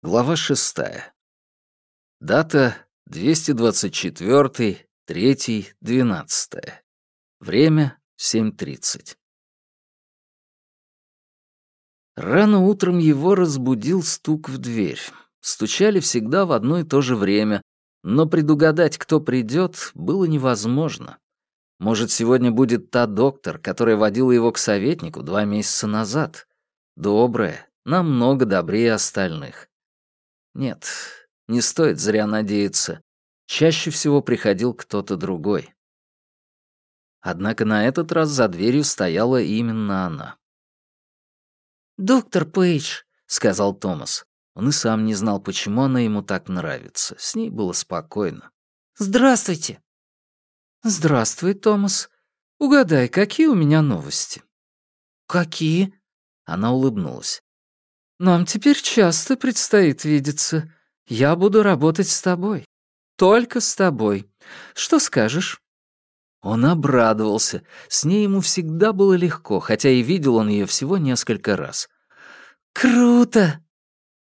Глава шестая. Дата 224, 3, 12. Время 7.30. Рано утром его разбудил стук в дверь. Стучали всегда в одно и то же время, но предугадать, кто придет, было невозможно. Может, сегодня будет та доктор, которая водила его к советнику два месяца назад. Добрая, намного добрее остальных. Нет, не стоит зря надеяться. Чаще всего приходил кто-то другой. Однако на этот раз за дверью стояла именно она. «Доктор Пейдж», — сказал Томас. Он и сам не знал, почему она ему так нравится. С ней было спокойно. «Здравствуйте». «Здравствуй, Томас. Угадай, какие у меня новости?» «Какие?» Она улыбнулась. Нам теперь часто предстоит видеться. Я буду работать с тобой. Только с тобой. Что скажешь?» Он обрадовался. С ней ему всегда было легко, хотя и видел он ее всего несколько раз. «Круто!»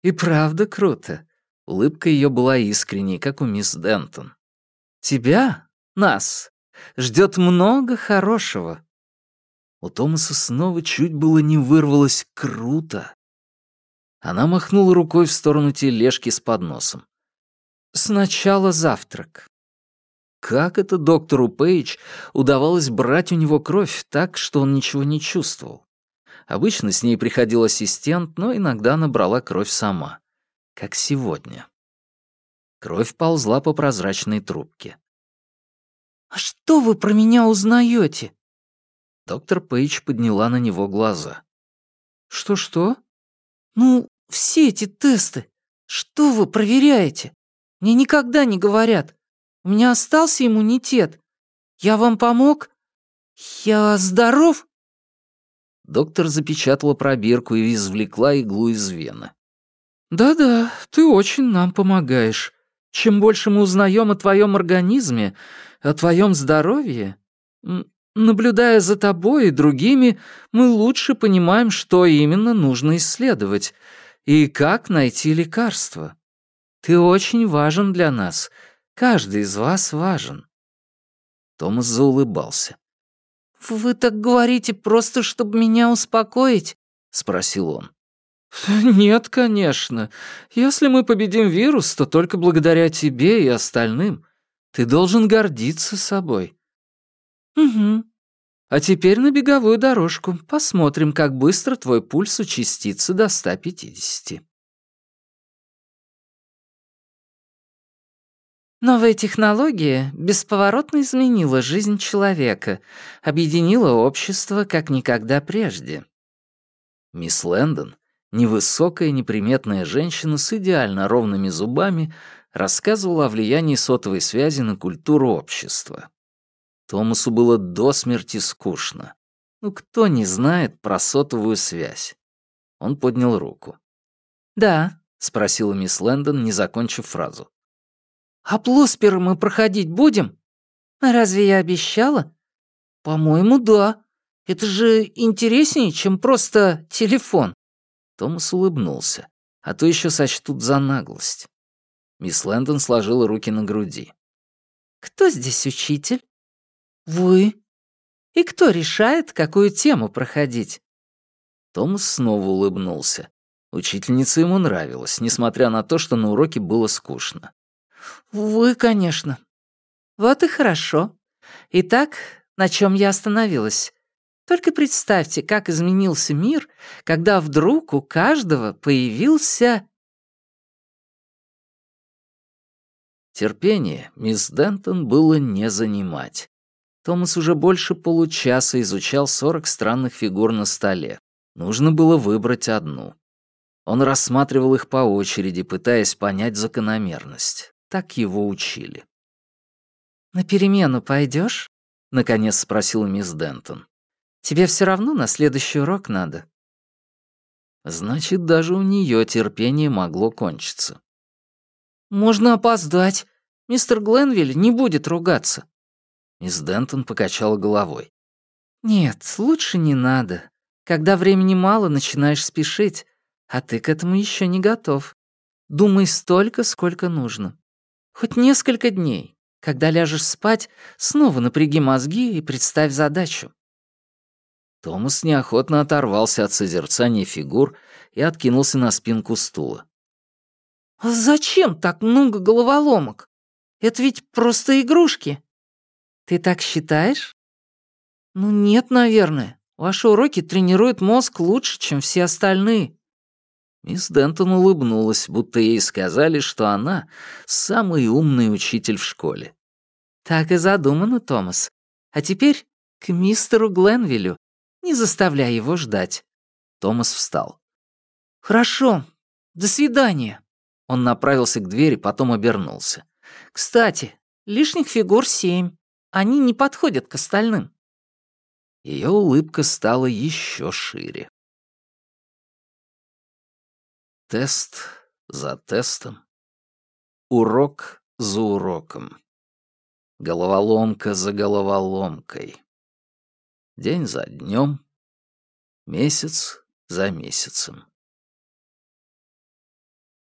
«И правда круто!» Улыбка ее была искренней, как у мисс Дентон. «Тебя, нас, ждет много хорошего». У Томаса снова чуть было не вырвалось «круто». Она махнула рукой в сторону тележки с подносом. «Сначала завтрак». Как это доктору Пейдж удавалось брать у него кровь так, что он ничего не чувствовал? Обычно с ней приходил ассистент, но иногда она брала кровь сама. Как сегодня. Кровь ползла по прозрачной трубке. «А что вы про меня узнаете? Доктор Пейдж подняла на него глаза. «Что-что?» «Ну, все эти тесты. Что вы проверяете? Мне никогда не говорят. У меня остался иммунитет. Я вам помог? Я здоров?» Доктор запечатала пробирку и извлекла иглу из вены. «Да-да, ты очень нам помогаешь. Чем больше мы узнаем о твоем организме, о твоем здоровье, наблюдая за тобой и другими, мы лучше понимаем, что именно нужно исследовать, и как найти лекарство. Ты очень важен для нас. Каждый из вас важен». Томас заулыбался. «Вы так говорите просто, чтобы меня успокоить?» — спросил он. «Нет, конечно. Если мы победим вирус, то только благодаря тебе и остальным. Ты должен гордиться собой». «Угу. А теперь на беговую дорожку. Посмотрим, как быстро твой пульс участится до 150. Новая технология бесповоротно изменила жизнь человека, объединила общество как никогда прежде. Мисс Лэндон, невысокая неприметная женщина с идеально ровными зубами, рассказывала о влиянии сотовой связи на культуру общества. Томасу было до смерти скучно. Ну кто не знает про сотовую связь? Он поднял руку. «Да», — спросила мисс Лэндон, не закончив фразу. «А Плоспер мы проходить будем? А разве я обещала?» «По-моему, да. Это же интереснее, чем просто телефон». Томас улыбнулся, а то еще сочтут за наглость. Мисс Лэндон сложила руки на груди. «Кто здесь учитель?» «Вы?» «И кто решает, какую тему проходить?» Томас снова улыбнулся. Учительница ему нравилась, несмотря на то, что на уроке было скучно. «Вы, конечно». «Вот и хорошо. Итак, на чем я остановилась? Только представьте, как изменился мир, когда вдруг у каждого появился...» Терпение мисс Дентон было не занимать. Томас уже больше получаса изучал сорок странных фигур на столе. Нужно было выбрать одну. Он рассматривал их по очереди, пытаясь понять закономерность. Так его учили. «На перемену пойдешь? наконец спросила мисс Дентон. «Тебе все равно на следующий урок надо». Значит, даже у нее терпение могло кончиться. «Можно опоздать. Мистер Гленвиль не будет ругаться». Мисс Дентон покачала головой. «Нет, лучше не надо. Когда времени мало, начинаешь спешить, а ты к этому еще не готов. Думай столько, сколько нужно. Хоть несколько дней. Когда ляжешь спать, снова напряги мозги и представь задачу. Томас неохотно оторвался от созерцания фигур и откинулся на спинку стула. «А зачем так много головоломок? Это ведь просто игрушки». «Ты так считаешь?» «Ну нет, наверное. Ваши уроки тренируют мозг лучше, чем все остальные». Мисс Дентон улыбнулась, будто ей сказали, что она самый умный учитель в школе. «Так и задумано, Томас. А теперь к мистеру Гленвилю. Не заставляй его ждать». Томас встал. «Хорошо. До свидания». Он направился к двери, потом обернулся. «Кстати, лишних фигур семь. Они не подходят к остальным». Ее улыбка стала еще шире. Тест за тестом. Урок за уроком. Головоломка за головоломкой. День за днем. Месяц за месяцем.